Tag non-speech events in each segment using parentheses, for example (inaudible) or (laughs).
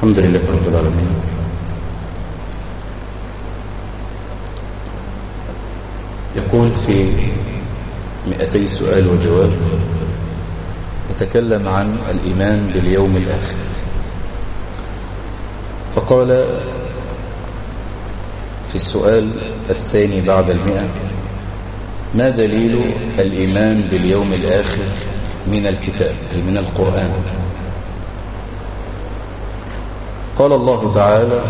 الحمد لله رب العالمين. يقول في مئتي سؤال وجواب يتكلم عن الإيمان باليوم الآخر. فقال في السؤال الثاني بعد المئة ما دليل الإيمان باليوم الآخر من الكتاب أي من القرآن؟ قال الله تعالى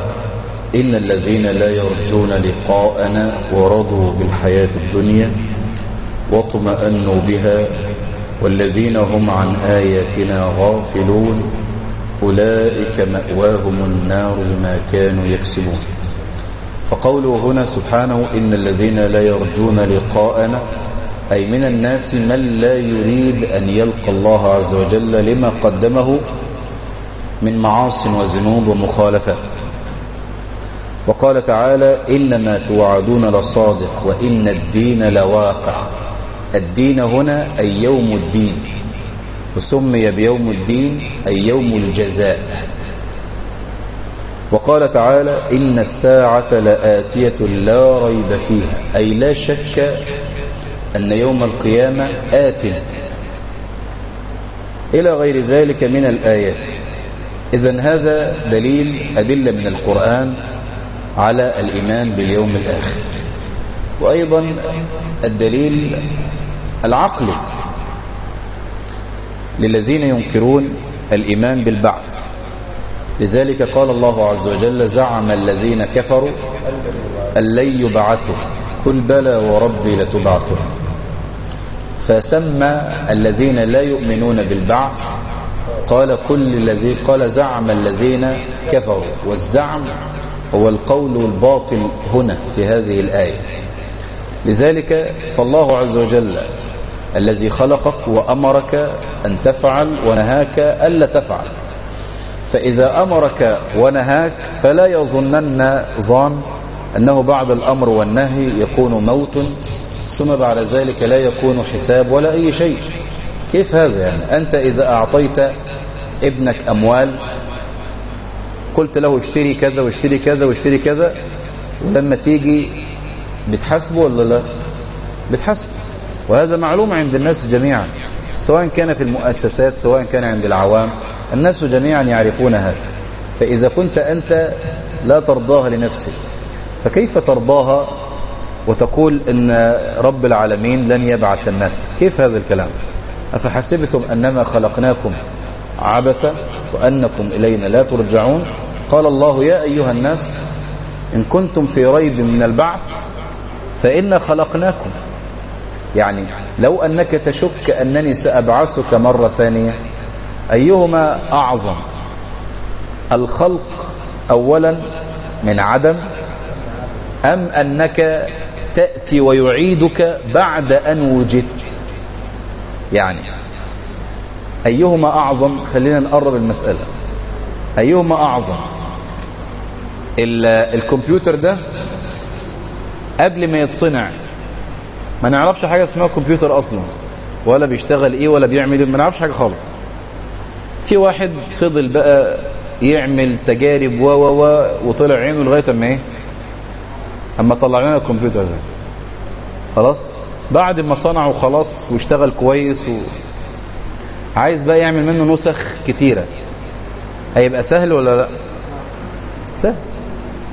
إن الذين لا يرجون لقاءنا ورضوا بالحياة الدنيا واطمأنوا بها والذين هم عن آياتنا غافلون أولئك مأواهم النار بما كانوا يكسبون. فقوله هنا سبحانه إن الذين لا يرجون لقاءنا أي من الناس من لا يريد أن يلقى الله عز وجل لما قدمه من معاص وذنوب ومخالفات. وقال تعالى إنما توعدون لصادق وإن الدين لواقع. الدين هنا أي يوم الدين وسمي بيوم الدين أي يوم الجزاء. وقال تعالى إن الساعة لآتية لا ريب فيها أي لا شك أن يوم القيامة آت. إلى غير ذلك من الآيات. إذا هذا دليل أدلة من القرآن على الإيمان باليوم الآخر. وأيضا الدليل العقلي للذين ينكرون الإيمان بالبعث. لذلك قال الله عز وجل زعم الذين كفروا أن لن يبعثوا. قل بلى وربي لتبعثوا فسمى الذين لا يؤمنون بالبعث قال كل الذي قال زعم الذين كفروا والزعم هو القول الباطل هنا في هذه الآية. لذلك فالله عز وجل الذي خلقك وأمرك أن تفعل ونهاك ألا تفعل. فإذا أمرك ونهاك فلا يظنن ظان أنه بعد الأمر والنهي يكون موت ثم بعد ذلك لا يكون حساب ولا أي شيء. كيف هذا يعني؟ أنت إذا أعطيت ابنك أموال. قلت له اشتري كذا واشتري كذا واشتري كذا ولما تيجي بتحاسبه ولا لا؟ بتحاسبه. وهذا معلوم عند الناس جميعا سواء كان في المؤسسات سواء كان عند العوام الناس جميعا يعرفون هذا. فإذا كنت أنت لا ترضاها لنفسك فكيف ترضاها وتقول إن رب العالمين لن يبعث الناس؟ كيف هذا الكلام؟ أفحسبتم أنما خلقناكم عبثا وأنكم إلينا لا ترجعون. قال الله يا أيها الناس إن كنتم في ريب من البعث فإنا خلقناكم. يعني لو أنك تشك أنني سأبعثك مرة ثانية أيهما أعظم؟ الخلق أولا من عدم أم أنك تأتي ويعيدك بعد أن وجدت؟ يعني أيهما أعظم؟ خلينا نقرب المسألة. أيهما أعظم؟ الكمبيوتر ده قبل ما يتصنع ما نعرفش حاجة اسمها كمبيوتر أصلا ولا بيشتغل إيه ولا بيعمل إيه ما نعرفش حاجة خالص. في واحد فضل بقى يعمل تجارب و و و وطلع عينه لغاية أما إيه؟ أما طلع لنا الكمبيوتر ده. خلاص؟ بعد ما صنعه خلاص واشتغل كويس و... عايز بقى يعمل منه نسخ كتيرة. هيبقى سهل ولا لا؟ سهل.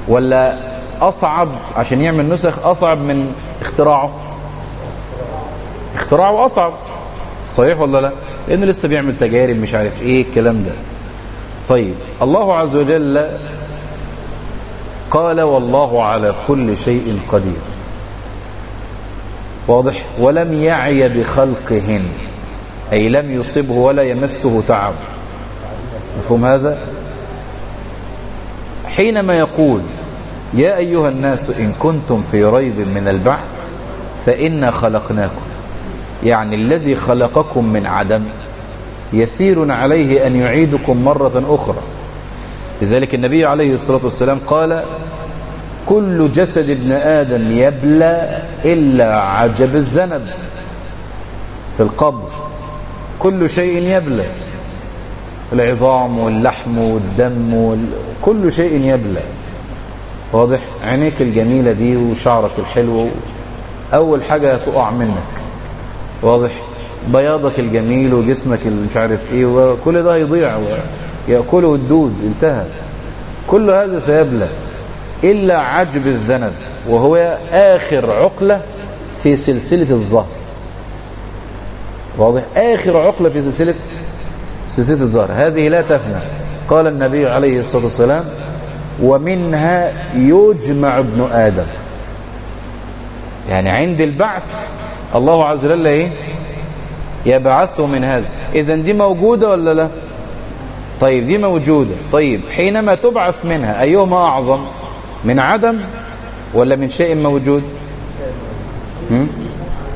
ولا أصعب عشان يعمل نسخ أصعب من اختراعه؟ اختراعه أصعب. صحيح ولا لا؟ لأنه لسه بيعمل تجارب مش عارف إيه الكلام ده. طيب الله عز وجل قال والله على كل شيء قدير. واضح؟ ولم يعي بخلقهن. أي لم يصبه ولا يمسه تعب. مفهوم هذا؟ حينما يقول يا أيها الناس إن كنتم في ريب من البعث فإنا خلقناكم يعني الذي خلقكم من عدم يسير عليه أن يعيدكم مرة أخرى. لذلك النبي عليه الصلاة والسلام قال كل جسد ابن آدم يبلى إلا عجب الذنب في القبر. كل شيء يبلى العظام واللحم والدم وال... كل شيء يبلى واضح؟ عينيك الجميلة دي وشعرك الحلو. أول حاجة تقع منك. واضح؟ بياضك الجميل وجسمك مش عارف إيه وكل ده يضيع ويأكله الدود انتهى. كل هذا سيبلى إلا عجب الذنب وهو آخر عقلة في سلسلة الظهر. واضح. آخر عقلة في سلسلة سلسلة الظهر. هذه لا تفنى. قال النبي عليه الصلاة والسلام ومنها يجمع ابن آدم. يعني عند البعث الله عز وجل إيه؟ يبعثه من هذا. اذا دي موجودة ولا لا؟ طيب دي موجودة. طيب حينما تبعث منها أيهما أعظم؟ من عدم ولا من شيء موجود؟ هم؟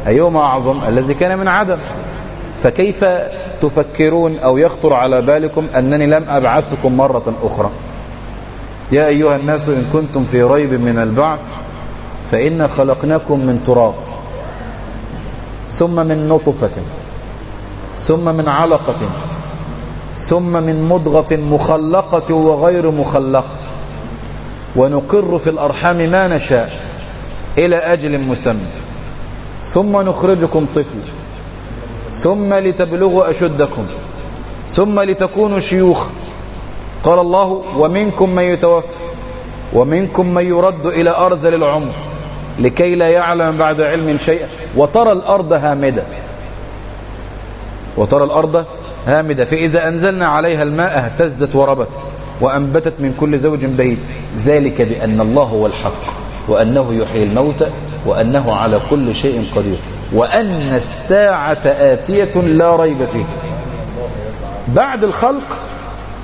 أيهما أعظم؟ الذي كان من عدم. فكيف تفكرون أو يخطر على بالكم أنني لم أبعثكم مرة أخرى؟ يا أيها الناس إن كنتم في ريب من البعث فإنا خلقناكم من تراب ثم من نطفة ثم من علقة ثم من مضغة مخلقة وغير مخلقة. ونقر في الأرحام ما نشاء إلى أجل مسمى. ثم نخرجكم طفل ثم لتبلغوا أشدكم ثم لتكونوا شيوخ. قال الله ومنكم من يتوفى ومنكم من يرد إلى أرذل العمر لكي لا يعلم بعد علم شيئا. وترى الأرض هامدة. وترى الأرض هامدة. فإذا أنزلنا عليها الماء اهتزت وربت وأنبتت من كل زوج بهيج. ذلك بأن الله هو الحق وأنه يحيي الموتى وأنه على كل شيء قدير. وأن الساعة آتية لا ريب فيه. بعد الخلق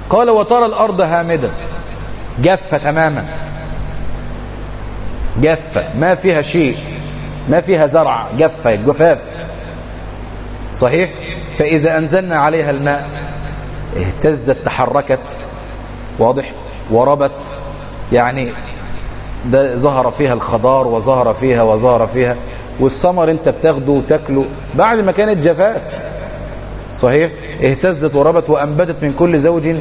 قال وترى الأرض هامدة. جافة تماما. جافة. ما فيها شيء. ما فيها زرع. جافة. جفاف صحيح؟ فإذا أنزلنا عليها الماء اهتزت تحركت. واضح؟ وربت. يعني ده ظهر فيها الخضار وظهر فيها وظهر فيها. والثمر انت بتاخده وتاكله بعد ما كانت جفاف. صحيح؟ اهتزت وربت وأنبتت من كل زوج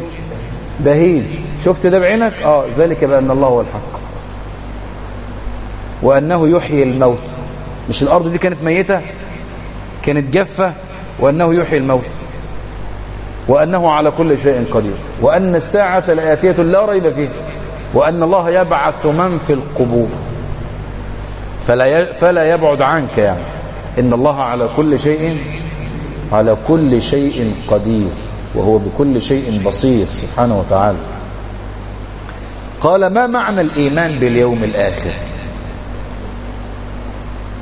بهيج. شفت ده بعينك؟ آه ذلك بأن الله هو الحق. وأنه يحيي الموت. مش الأرض دي كانت ميتة؟ كانت جافة؟ وأنه يحيي الموت. وأنه على كل شيء قدير. وأن الساعة لآتية لا ريب فيها. وأن الله يبعث من في القبور. فلا فلا يبعد عنك يعني. إن الله على كل شيء على كل شيء قدير وهو بكل شيء بصير سبحانه وتعالى. قال ما معنى الإيمان باليوم الآخر؟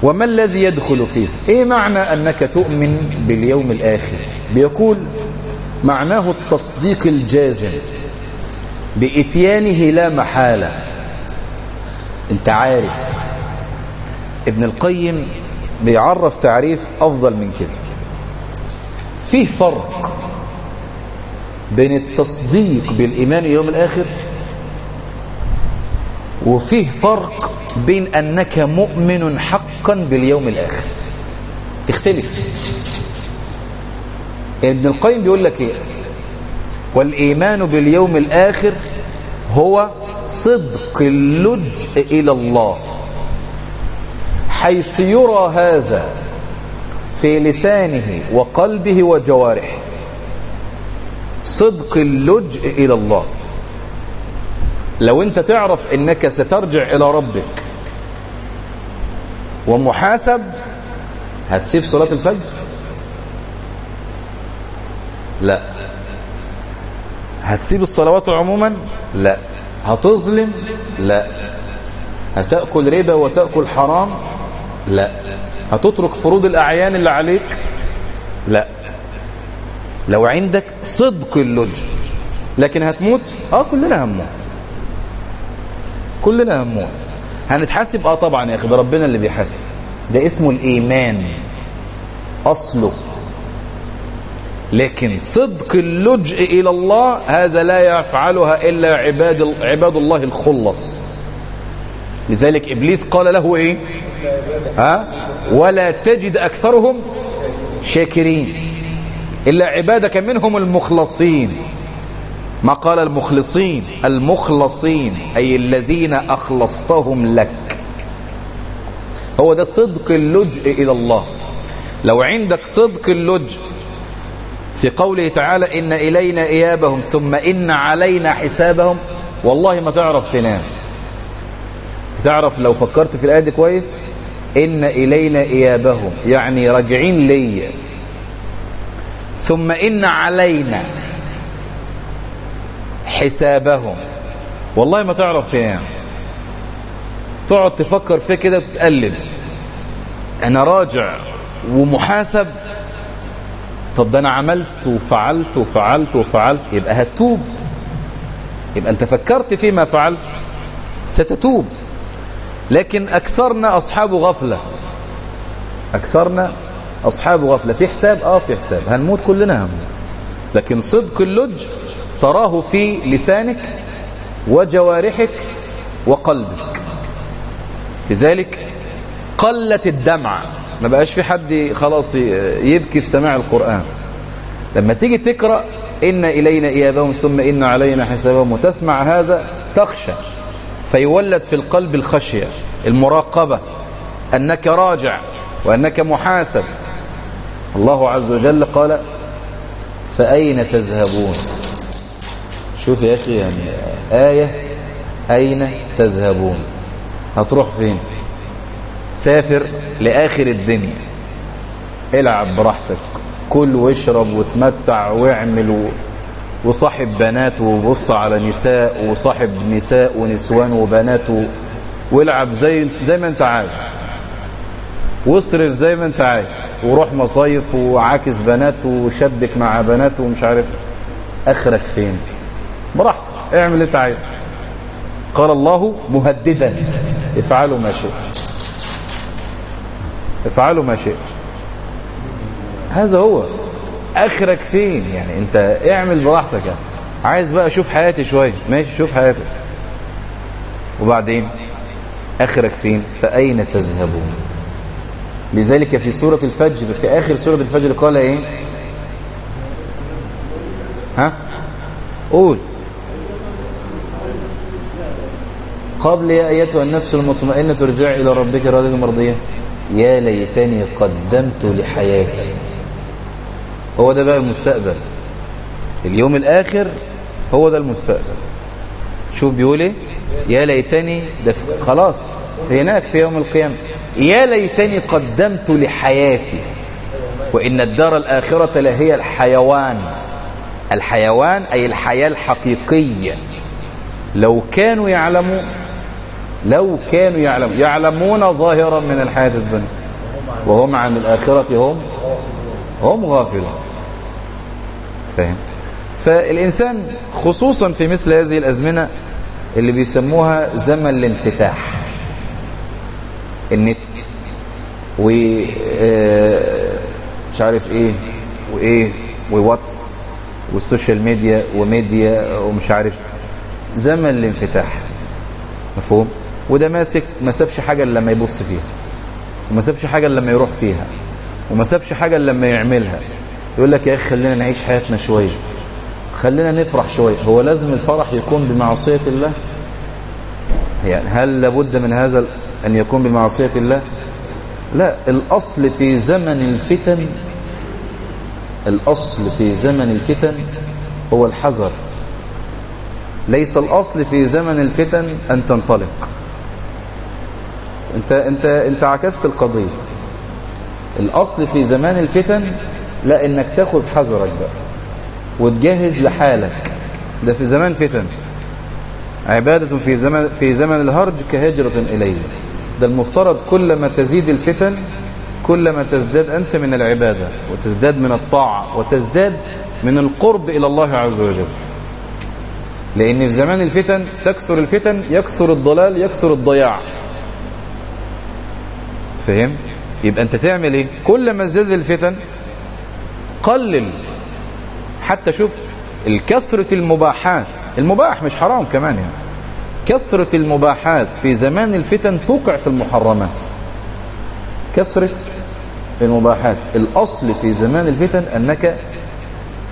وما الذي يدخل فيه؟ إيه معنى أنك تؤمن باليوم الآخر؟ بيقول معناه التصديق الجازم بإتيانه لا محالة. أنت عارف ابن القيم بيعرف تعريف أفضل من كده. فيه فرق بين التصديق بالإيمان يوم الآخر وفيه فرق بين أنك مؤمن حقا باليوم الآخر. تختلف. ابن القيم بيقول لك إيه؟ والإيمان باليوم الآخر هو صدق اللجء إلى الله. حيث يرى هذا في لسانه وقلبه وجوارحه. صدق اللجء إلى الله. لو أنت تعرف إنك سترجع إلى ربك ومحاسب هتسيب صلاة الفجر؟ لا. هتسيب الصلوات عموما؟ لا. هتظلم؟ لا. هتأكل ربا وتأكل حرام؟ لا. هتترك فروض الأعيان اللي عليك؟ لا. لو عندك صدق اللجء لكن هتموت؟ آه كلنا هنموت. كلنا هنموت. هنتحاسب؟ آه طبعا يا أخي ده ربنا اللي بيحاسب. ده اسمه الإيمان. أصله. لكن صدق اللجء إلى الله هذا لا يفعلها إلا عباد عباد الله الخلص. لذلك إبليس قال له إيه؟ ها؟ ولا تجد أكثرهم شاكرين. إلا عبادك منهم المخلصين. ما قال المخلصين؟ المخلصين أي الذين أخلصتهم لك. هو ده صدق اللجء إلى الله. لو عندك صدق اللجء في قوله تعالى إن إلينا إيابهم ثم إن علينا حسابهم والله ما تعرف تنام. تعرف لو فكرت في الآية دي كويس؟ إن إلينا إيابهم. يعني راجعين ليا ثم إن علينا حسابهم. والله ما تعرف تنام تقعد تفكر فيه كده وتتقلب. أنا راجع ومحاسب. طب ده أنا عملت وفعلت وفعلت وفعلت. يبقى هتوب. يبقى أنت فكرت فيما فعلت. ستتوب. لكن أكثرنا أصحاب غفلة. أكثرنا أصحاب غفلة. في حساب؟ آه في حساب. هنموت كلنا هم. لكن صدق اللج تراه في لسانك وجوارحك وقلبك. لذلك قلت الدمع. ما بقاش في حد خلاص يبكي في سماع القرآن. لما تيجي تقرأ إن إلينا إيابهم ثم إن علينا حسابهم وتسمع هذا تخشى. فيولد في القلب الخشية المراقبة أنك راجع وأنك محاسب. الله عز وجل قال فأين تذهبون؟ شوف يا أخي يعني آية أين تذهبون؟ هتروح فين؟ سافر لآخر الدنيا. العب براحتك. كل واشرب وتمتع واعمل. وصاحب بنات وبص على نساء وصاحب نساء ونسوان وبنات. والعب زي زي ما انت عايز. واصرف زي ما انت عايز. وروح مصايف وعاكس بنات وشبك مع بنات ومش عارف آخرك فين. براحتك. اعمل اللي انت عايزه. قال الله مهددا. افعلوا ما شئت. افعلوا ما شئت. هذا هو. آخرك فين؟ يعني أنت اعمل براحتك يعني. عايز بقى أشوف حياتي شوية. ماشي شوف حياتك. وبعدين؟ آخرك فين؟ فأين تذهبون؟ لذلك في سورة الفجر في آخر سورة الفجر قال إيه؟ ها؟ قول. قبل يا أيتها النفس المطمئنة ترجع إلى ربك راضية مرضية. يا ليتني قدمت لحياتي. هو ده بقى المستقبل. اليوم الآخر هو ده المستقبل. شوف بيقول إيه؟ يا ليتني ده خلاص هناك في يوم القيامة. يا ليتني قدمت لحياتي. وإن الدار الآخرة لهي الحيوان. الحيوان أي الحياة الحقيقية. لو كانوا يعلمون لو كانوا يعلمون يعلمون ظاهرا من الحياة الدنيا. وهم عن الآخرة هم هم غافلون. فاهم؟ فالإنسان خصوصا في مثل هذه الأزمنة اللي بيسموها زمن الانفتاح. النت و مش عارف إيه وايه وواتس وال social media و media ومش عارف. زمن الانفتاح. مفهوم؟ وده ماسك ما سابش حاجة إلا لما يبص فيها وما سابش حاجة إلا لما يروح فيها وما سابش حاجة إلا لما يعملها. يقول لك يا أخي خلينا نعيش حياتنا شوية خلينا نفرح شوية هو لازم الفرح يكون بمعصية الله؟ يعني هل لابد من هذا أن يكون بمعصية الله؟ لا الأصل في زمن الفتن الأصل في زمن الفتن هو الحذر. ليس الأصل في زمن الفتن أن تنطلق. انت, انت, أنت عكست القضية. الأصل في زمان الفتن لا انك تأخذ حذرك بقى وتجهز لحالك. ده في زمان فتن. عبادة في زمن في زمن الهرج كهجرة إليه. ده المفترض كلما تزيد الفتن كلما تزداد أنت من العبادة وتزداد من الطاعة وتزداد من القرب إلى الله عز وجل. لأن في زمان الفتن تكثر الفتن يكثر الضلال يكثر الضياع. فهم؟ يبقى أنت تعمل إيه؟ كلما زاد الفتن قلل. حتى شوف الكثرة المباحات. المباح مش حرام كمان يعني. كثرة المباحات في زمان الفتن توقع في المحرمات. كثرة المباحات. الأصل في زمان الفتن أنك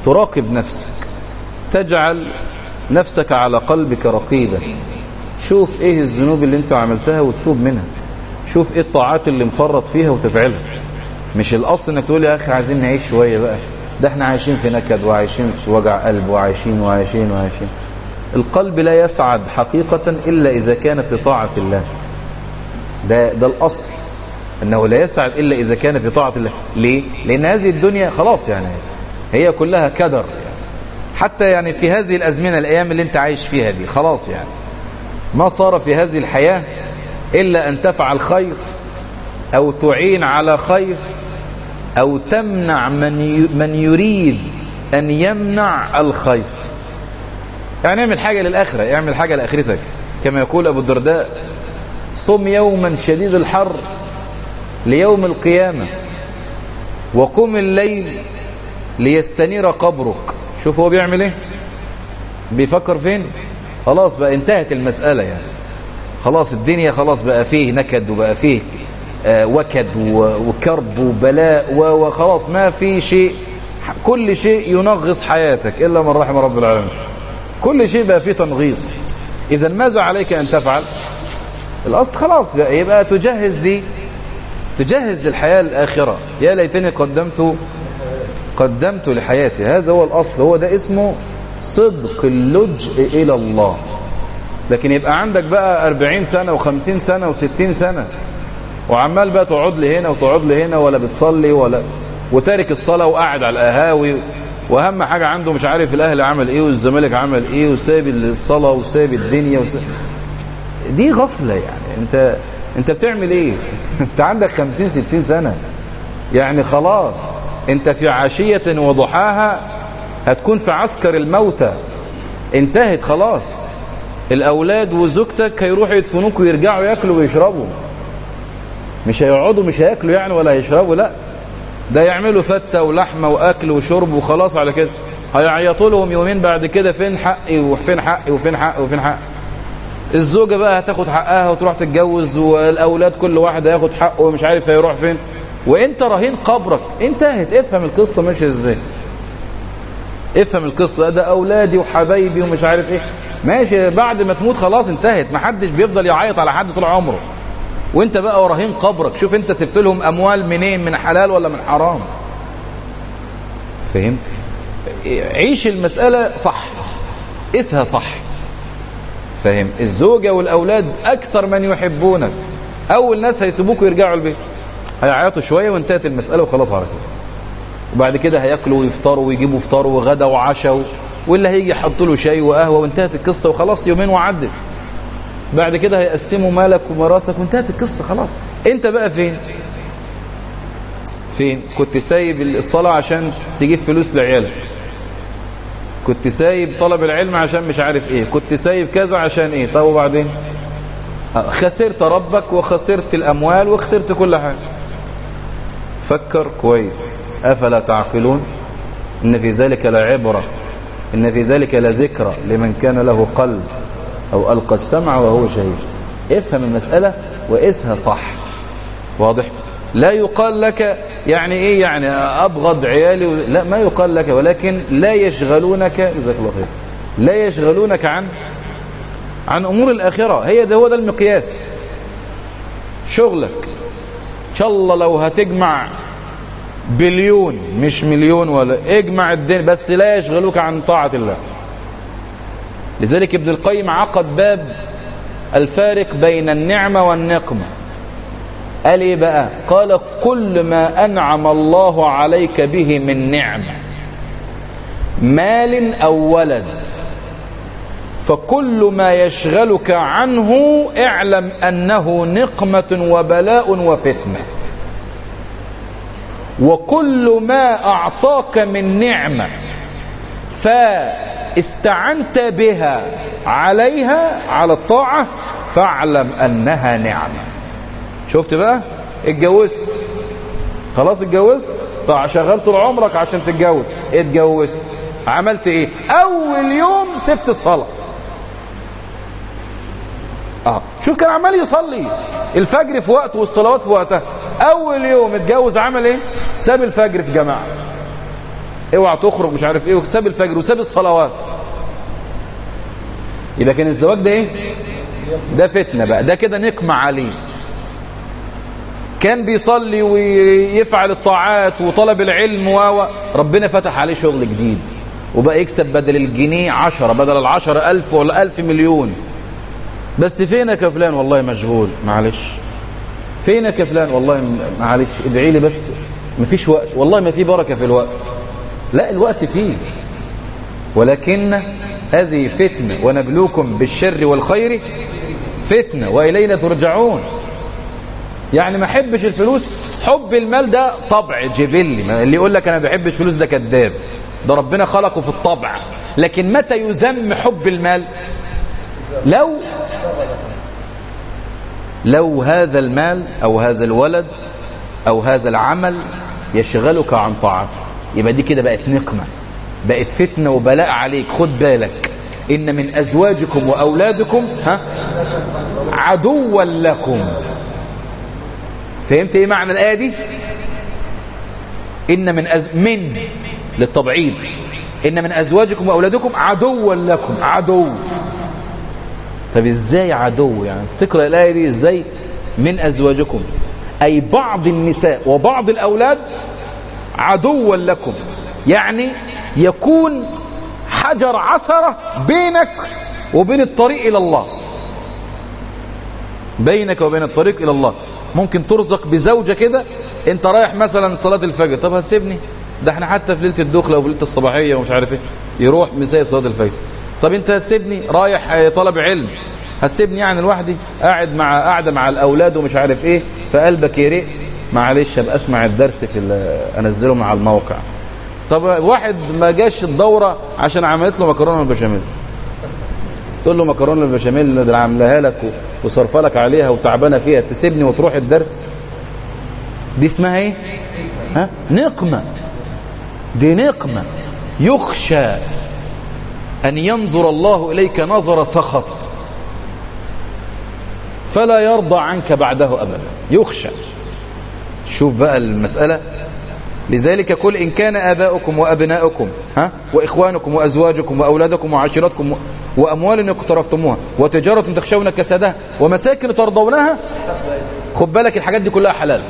تراقب نفسك. تجعل نفسك على قلبك رقيبا. شوف إيه الذنوب اللي أنت عملتها وتتوب منها. شوف إيه الطاعات اللي مفرط فيها وتفعلها. مش الأصل إنك تقول يا أخي عايزين نعيش شوية بقى. ده إحنا عايشين في نكد وعايشين في وجع قلب وعايشين وعايشين وعايشين. القلب لا يسعد حقيقة إلا إذا كان في طاعة الله. ده, ده الأصل. أنه لا يسعد إلا إذا كان في طاعة الله. ليه؟ لأن هذه الدنيا خلاص يعني هي كلها كدر. حتى يعني في هذه الأزمنة الأيام اللي أنت عايش فيها دي خلاص يعني. ما صار في هذه الحياة إلا أن تفعل خير أو تعين على خير أو تمنع من من يريد أن يمنع الخير. يعني اعمل حاجة للآخرة اعمل حاجة لآخرتك. كما يقول أبو الدرداء صم يوما شديد الحر ليوم القيامة وقم الليل ليستنير قبرك. شوف هو بيعمل إيه؟ بيفكر فين؟ خلاص بقى انتهت المسألة يعني. خلاص الدنيا خلاص بقى فيه نكد وبقى فيه وكد وكرب وبلاء وخلاص ما في شيء. كل شيء ينغص حياتك إلا من رحم رب العالمين. كل شيء بقى فيه تنغيص. إذا ماذا عليك أن تفعل؟ الأصل خلاص بقى يبقى تجهز دي تجهز للحياة الآخرة. يا ليتني قدمت قدمت لحياتي. هذا هو الأصل. هو ده اسمه صدق اللجء إلى الله. لكن يبقى عندك بقى 40 سنة و50 سنة و60 سنة. وعمال بقى تقعد لي هنا وتقعد لي هنا ولا بتصلي ولا وتارك الصلاة وقاعد على القهاوي. وأهم حاجة عنده مش عارف الاهلي عمل إيه والزمالك عمل إيه وساب الصلاة وساب الدنيا وساب دي غفلة يعني. أنت أنت بتعمل إيه؟ (laughs) أنت عندك 50 60 سنة. يعني خلاص. أنت في عشية وضحاها هتكون في عسكر الموتى. انتهت خلاص. الأولاد وزوجتك هيروحوا يدفنوك ويرجعوا ياكلوا ويشربوا. مش هيقعدوا مش هياكلوا يعني ولا هيشربوا لا. ده يعملوا فتة ولحمة وأكل وشرب وخلاص على كده. هيعيطوا لهم يومين بعد كده فين حقي وفين حقي وفين حقي وفين حقي. الزوجة بقى هتاخد حقها وتروح تتجوز والأولاد كل واحد هياخد حقه ومش عارف هيروح فين. وإنت رهين قبرك. انتهت. افهم القصة ماشية إزاي. افهم القصة. ده أولادي وحبايبي ومش عارف إيه. ماشي. بعد ما تموت خلاص انتهت. محدش بيفضل يعيط على حد طول عمره. وانت بقى ورهين قبرك. شوف انت سبت لهم أموال منين؟ من حلال ولا من حرام؟ فهم عيش المسألة صح. قسها صح. فهم الزوجة والأولاد أكثر من يحبونك. أول ناس هيسيبوك ويرجعوا البيت. هيعيطوا شوية وانتهت المسألة وخلاص على كده. وبعد كده هياكلوا ويفطروا ويجيبوا فطار وغدا وعشاء واللي هيجي يحط له شاي وقهوة وانتهت القصة وخلاص يومين وعدت. بعد كده هيقسموا مالك ومراسك وانتهت القصة خلاص. انت بقى فين؟ فين؟ كنت سايب الصلاة عشان تجيب فلوس لعيالك. كنت سايب طلب العلم عشان مش عارف إيه. كنت سايب كذا عشان إيه؟ طب وبعدين؟ خسرت ربك وخسرت الأموال وخسرت كل حاجة. فكر كويس. أفلا تعقلون؟ إن في ذلك لعبرة. إن في ذلك لذكرى لمن كان له قلب. أو ألقى السمع وهو شهيد. افهم المسألة وقسها صح. واضح؟ لا يقال لك يعني إيه يعني أبغض عيالي. لا ما يقال لك ولكن لا يشغلونك جزاك الله خير لا يشغلونك عن عن أمور الآخرة. هي ده هو ده المقياس. شغلك. إن شاء الله لو هتجمع بليون مش مليون ولا اجمع الدين بس لا يشغلوك عن طاعة الله. لذلك ابن القيم عقد باب الفارق بين النعمة والنقمة. قال إيه بقى؟ قال كل ما أنعم الله عليك به من نعمة. مال أو ولد. فكل ما يشغلك عنه اعلم أنه نقمة وبلاء وفتنة. وكل ما أعطاك من نعمة. فاستعنت بها عليها على الطاعة فاعلم أنها نعمة. شفت بقى؟ اتجوزت. خلاص اتجوزت؟ طبعا شغلت طول عمرك عشان تتجوز. اتجوزت. عملت إيه؟ أول يوم سبت الصلاة. آه. شوف كان عمال يصلي. الفجر في وقته والصلوات في وقتها. أول يوم اتجوز عمل إيه؟ ساب الفجر في جماعة. اوعى تخرج مش عارف إيه وساب الفجر وساب الصلوات. يبقى كان الزواج ده إيه؟ ده فتنة بقى ده كده نقمة عليه. كان بيصلي ويفعل الطاعات وطلب العلم و ربنا فتح عليه شغل جديد. وبقى يكسب بدل الجنيه عشرة بدل العشرة ألف ولا ألف مليون. بس فينك يا فلان والله مشغول معلش. فينك يا فلان والله معلش ادعي لي بس مفيش وقت. والله ما في بركة في الوقت. لا الوقت فيه. ولكن هذه فتنة ونبلوكم بالشر والخير فتنة وإلينا ترجعون. يعني ما أحبش الفلوس حب المال ده طبع جبلي. اللي يقول لك أنا بحب الفلوس ده كذاب. ده ربنا خلقه في الطبع. لكن متى يذم حب المال؟ لو لو هذا المال أو هذا الولد أو هذا العمل يشغلك عن طاعته. يبقى دي كده بقت نقمة. بقت فتنة وبلاء عليك. خد بالك. إن من أزواجكم وأولادكم ها عدوا لكم. فهمت إيه معنى الآية دي؟ إن من أز... من للتبعيد إن من أزواجكم وأولادكم عدوا لكم. عدو. طب إزاي عدو؟ يعني تقرأ الآية دي إزاي؟ من أزواجكم. أي بعض النساء وبعض الأولاد عدوا لكم. يعني يكون حجر عثرة بينك وبين الطريق إلى الله. بينك وبين الطريق إلى الله. ممكن ترزق بزوجة كده أنت رايح مثلا صلاة الفجر. طب هتسيبني؟ ده إحنا حتى في ليلة الدخلة وفي ليلة الصباحية ومش عارف إيه يروح مسايب صلاة الفجر. طب أنت هتسيبني؟ رايح طلب علم. هتسيبني يعني لوحدي؟ قاعد مع قاعدة مع الأولاد ومش عارف إيه فقلبك يرق معلش أبقى أسمع الدرس في أنزله مع الموقع. طب واحد ما جاش الدورة عشان عملت له مكرونة بالبشاميل. تقول له مكرونة بالبشاميل اللي عاملاها لك وصرفه لك عليها وتعبانة فيها تسيبني وتروح الدرس؟ دي اسمها إيه؟ ها؟ نقمة. دي نقمة. يخشى أن ينظر الله إليك نظر سخط. فلا يرضى عنك بعده أبدا. يخشى. شوف بقى المسألة. لذلك قل إن كان آباؤكم وأبناؤكم ها وإخوانكم وأزواجكم وأولادكم وعشيرتكم وأموال اقترفتموها وتجارة تخشون كسادها ومساكن ترضونها خد بالك الحاجات دي كلها حلال.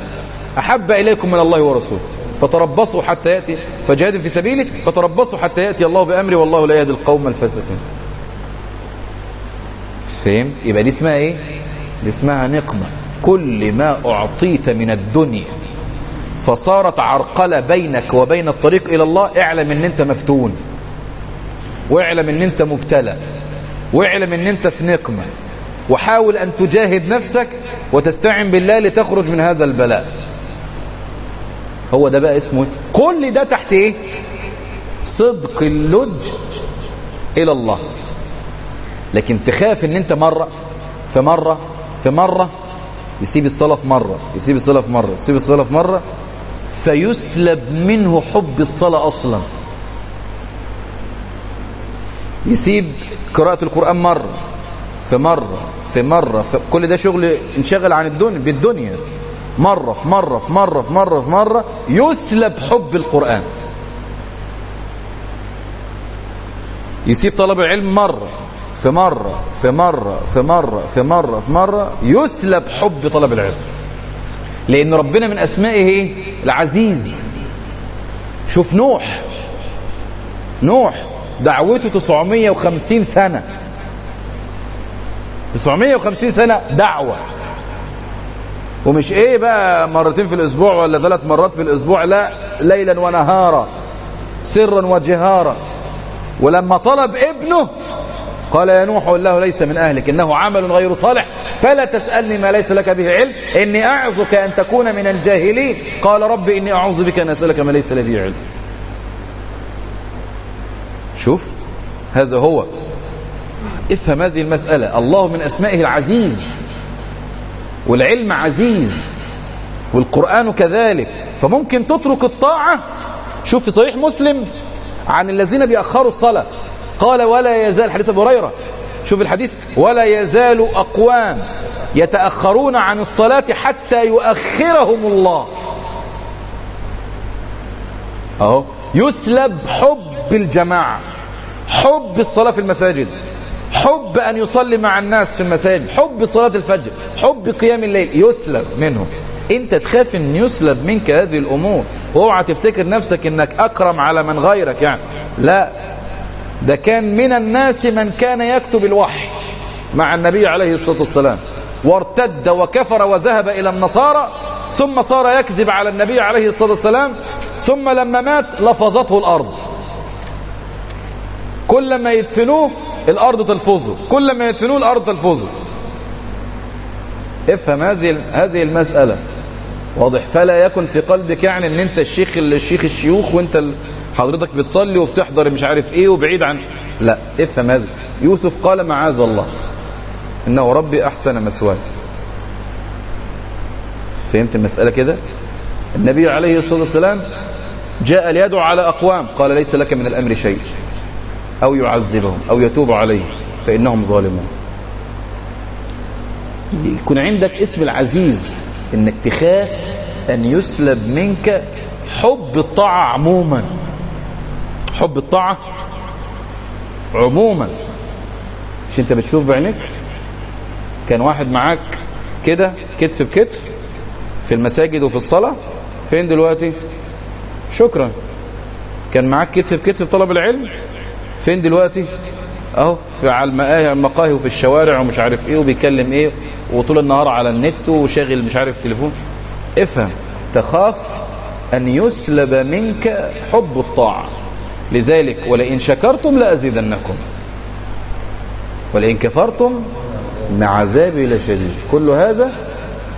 أحب إليكم من الله ورسوله. فتربصوا حتى يأتي فجاهد في سبيله فتربصوا حتى يأتي الله بأمره والله لا يهدي القوم الفاسقين. فهم؟ يبقى دي اسمها إيه؟ دي اسمها نقمة. كل ما أعطيت من الدنيا فصارت عرقلة بينك وبين الطريق إلى الله اعلم إن أنت مفتون واعلم إن أنت مبتلى واعلم إن أنت في نقمة وحاول أن تجاهد نفسك وتستعن بالله لتخرج من هذا البلاء. هو ده بقى اسمه كل ده تحت إيه؟ صدق اللج إلى الله. لكن تخاف إن أنت مرة في مرة في مرة يسيب الصلاة في مرة يسيب الصلاة في مرة يسيب الصلاة في مرة فيسلب منه حب الصلاة أصلا. يسيب قراءة القرآن مرة في مرة في مرة في كل ده شغل انشغل عن الدنيا بالدنيا. مرة في مرة في مرة في مرة في مرة يسلب حب القرآن. يسيب طلب العلم مرة. في مرة في مرة في مرة في مرة في مرة يسلب حب طلب العلم. لأن ربنا من أسمائه إيه؟ العزيز. شوف نوح. نوح دعوته 950 سنة. 950 سنة دعوة. ومش إيه بقى مرتين في الأسبوع ولا ثلاث مرات في الأسبوع لا ليلا ونهارا سرا وجهارا. ولما طلب ابنه قال يا نوح الله ليس من أهلك إنه عمل غير صالح فلا تسألني ما ليس لك به علم إني أعظك أن تكون من الجاهلين. قال رب إني أعوذ بك أن أسألك ما ليس لي به علم. شوف هذا هو. افهم هذه المسألة. الله من أسمائه العزيز والعلم عزيز والقرآن كذلك. فممكن تترك الطاعة. شوف في صحيح مسلم عن الذين بيأخروا الصلاة. قال ولا يزال حديث أبو هريرة. شوف الحديث. ولا يزال أقوام يتأخرون عن الصلاة حتى يؤخرهم الله. أهو. يسلب حب الجماعة. حب الصلاة في المساجد. حب أن يصلي مع الناس في المساجد. حب صلاة الفجر. حب قيام الليل. يسلب منهم. أنت تخاف إن يسلب منك هذه الأمور. واوعى تفتكر نفسك إنك أكرم على من غيرك يعني. لا. ده كان من الناس من كان يكتب الوحي مع النبي عليه الصلاة والسلام. وارتد وكفر وذهب إلى النصارى ثم صار يكذب على النبي عليه الصلاة والسلام ثم لما مات لفظته الأرض. كل ما يدفنوه الأرض تلفظه. كل ما يدفنوه الأرض تلفظه. افهم هذه هذه المسألة. واضح. فلا يكن في قلبك يعني إن أنت الشيخ الشيخ الشيوخ وأنت حضرتك بتصلي وبتحضر مش عارف إيه وبعيد عن لا افهم هذا. يوسف قال معاذ الله. إنه ربي أحسن مثواي فهمت المسألة كده؟ النبي عليه الصلاة والسلام جاء ليدعو على أقوام. قال ليس لك من الأمر شيء. أو يعذبهم أو يتوب عليهم. فإنهم ظالمون. يكون عندك اسم العزيز إنك تخاف أن يسلب منك حب الطاعة عموما. حب الطاعة عموما. مش أنت بتشوف بعينك كان واحد معاك كده كتف بكتف في المساجد وفي الصلاة. فين دلوقتي؟ شكرا. كان معاك كتف بكتف في طلب العلم؟ فين دلوقتي؟ أهو في على المقاهي وفي الشوارع ومش عارف إيه وبيكلم إيه وطول النهار على النت وشاغل مش عارف التليفون افهم. تخاف أن يسلب منك حب الطاعة. لذلك ولئن شكرتم لأزيدنكم. ولئن كفرتم مع عذابي لشديد. كل هذا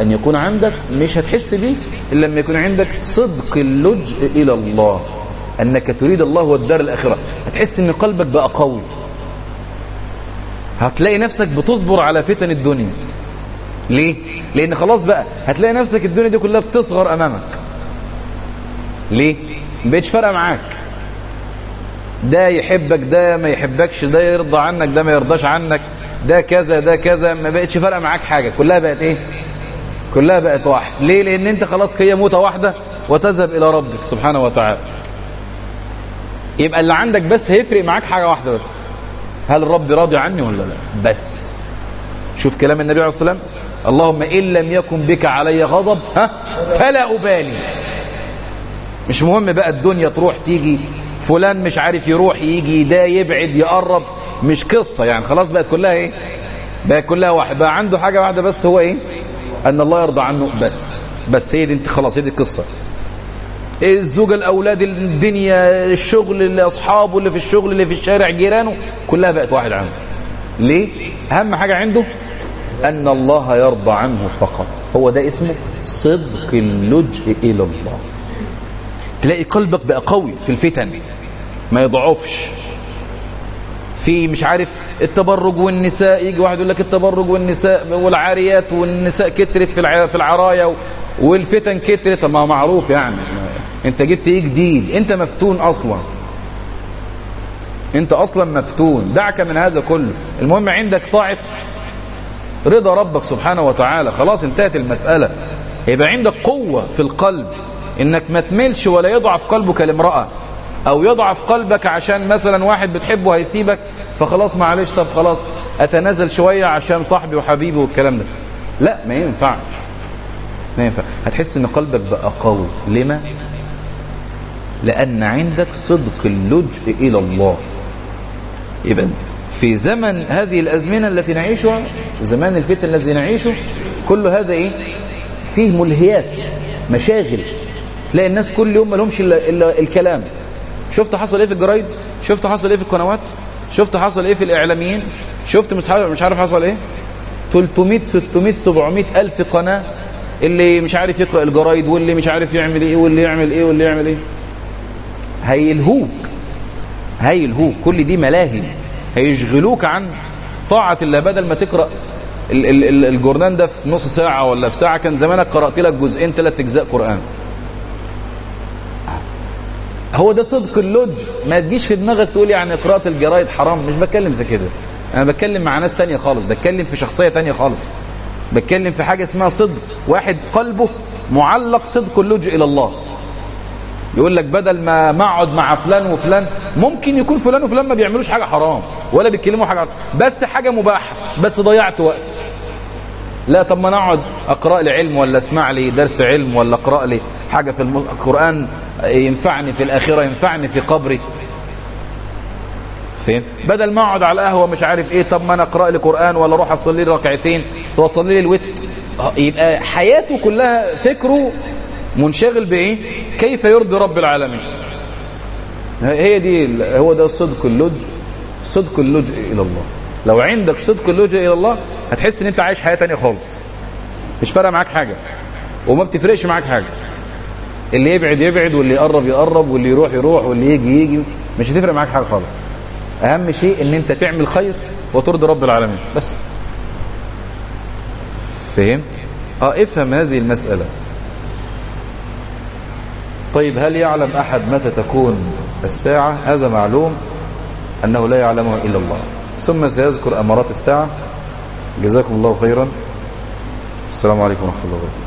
أن يكون عندك مش هتحس به إلا لما يكون عندك صدق اللجء إلى الله. أنك تريد الله والدار الآخرة. هتحس أن قلبك بقى قوي. هتلاقي نفسك بتصبر على فتن الدنيا. ليه؟ لأن خلاص بقى هتلاقي نفسك الدنيا دي كلها بتصغر أمامك. ليه؟ ما بقتش فارقة معاك. ده يحبك ده ما يحبكش ده يرضى عنك ده ما يرضاش عنك ده كذا ده كذا ما بقتش فارقة معاك حاجة. كلها بقت إيه؟ كلها بقت واحد ليه؟ لأن أنت خلاص هي موتة واحدة وتذهب إلى ربك سبحانه وتعالى. يبقى اللي عندك بس هيفرق معاك حاجة واحدة بس. هل الرب راضي عني ولا لا؟ بس. شوف كلام النبي عليه الصلاة والسلام. اللهم إن لم يكن بك علي غضب ها؟ فلا أبالي. مش مهم بقى الدنيا تروح تيجي فلان مش عارف يروح يجي ده يبعد يقرب. مش قصة يعني خلاص بقت كلها إيه؟ بقت كلها واحد. بقى عنده حاجة واحدة بس هو إيه؟ أن الله يرضى عنه بس. بس هي دي انت خلاص هي دي القصة. الزوجة الأولاد الدنيا الشغل اللي أصحابه اللي في الشغل اللي في الشارع جيرانه كلها بقت واحد عنه. ليه؟ أهم حاجة عنده أن الله يرضى عنه فقط. هو ده اسمه صدق اللجء إلى الله. تلاقي قلبك بقى قوي في الفتن. ما يضعفش. في مش عارف التبرج والنساء يجي واحد يقول لك التبرج والنساء والعاريات والنساء كترت في في العرايا والفتن كترت. ما معروف يعني. انت جبت إيه جديد انت مفتون أصلا. انت أصلا مفتون. دعك من هذا كله. المهم عندك طاعه رضا ربك سبحانه وتعالى. خلاص انتهت المسألة. يبقى عندك قوة في القلب. إنك ما تملش ولا يضعف قلبك لامرأة. أو يضعف قلبك عشان مثلا واحد بتحبه هيسيبك فخلاص معلش طب خلاص أتنازل شوية عشان صاحبي وحبيبي والكلام ده. لا ما ينفعش. ما ينفع. هتحس إن قلبك بقى قوي. لما؟ لأن عندك صدق اللجء إلى الله. يبقى في زمن هذه الأزمنة التي نعيشها زمان الفتن الذي نعيشه كل هذا إيه؟ فيه ملهيات مشاغل. تلاقي الناس كل يوم ما لهمش إلا, الكلام. شفت حصل إيه في الجرايد؟ شفت حصل إيه في القنوات؟ شفت حصل إيه في الإعلاميين؟ شفت مش عارف حصل إيه؟ 300 600 700 ألف قناة اللي مش عارف يقرأ الجرايد واللي مش عارف يعمل إيه واللي يعمل إيه واللي يعمل إيه. هيلهوك هيلهوك. كل دي ملاهي هيشغلوك عن طاعة الله. بدل ما تقرأ الجورنان ده في نص ساعة ولا في ساعة كان زمانك قرأت لك جزئين ثلاث أجزاء قرآن. هو ده صدق اللج ما تجيش في دماغك تقول يعني قراءة الجرايد حرام. مش بتكلم في كده. أنا بتكلم مع ناس تانية خالص. بتكلم في شخصية تانية خالص. بتكلم في حاجة اسمها صدق. واحد قلبه معلق صدق اللجوء إلى الله. يقول لك بدل ما أقعد مع فلان وفلان ممكن يكون فلان وفلان ما بيعملوش حاجة حرام ولا بيتكلموا حاجة بس حاجة مباحة. بس ضيعت وقت. لا طب ما نقعد أقرأ لي علم ولا أسمع لي درس علم ولا أقرأ لي حاجة في القرآن ينفعني في الآخرة ينفعني في قبري. فين؟ بدل ما أقعد على القهوة مش عارف إيه طب ما أنا أقرأ لي قرآن ولا أروح أصلي لي ركعتين وأصلي لي الوتر. يبقى حياته كلها فكره منشغل بإيه؟ كيف يرضي رب العالمين. هي دي هو ده صدق اللجء صدق اللجء إلى الله. لو عندك صدق اللجوء إلى الله هتحس إن أنت عايش حياة ثانية خالص. مش فارقة معاك حاجة وما بتفرقش معاك حاجة. اللي يبعد يبعد واللي يقرب يقرب واللي يروح يروح واللي يجي يجي. مش هتفرق معاك حاجة خالص. أهم شيء إن أنت تعمل خير وترضي رب العالمين. بس. فهمت؟ آه افهم هذه المسألة. طيب هل يعلم أحد متى تكون الساعة؟ هذا معلوم أنه لا يعلمه إلا الله. ثم سيذكر أمارات الساعة. جزاكم الله خيرا. السلام عليكم ورحمة الله وبركاته.